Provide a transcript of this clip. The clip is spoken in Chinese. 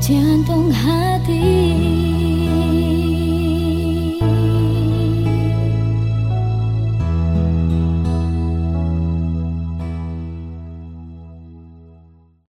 江东海底。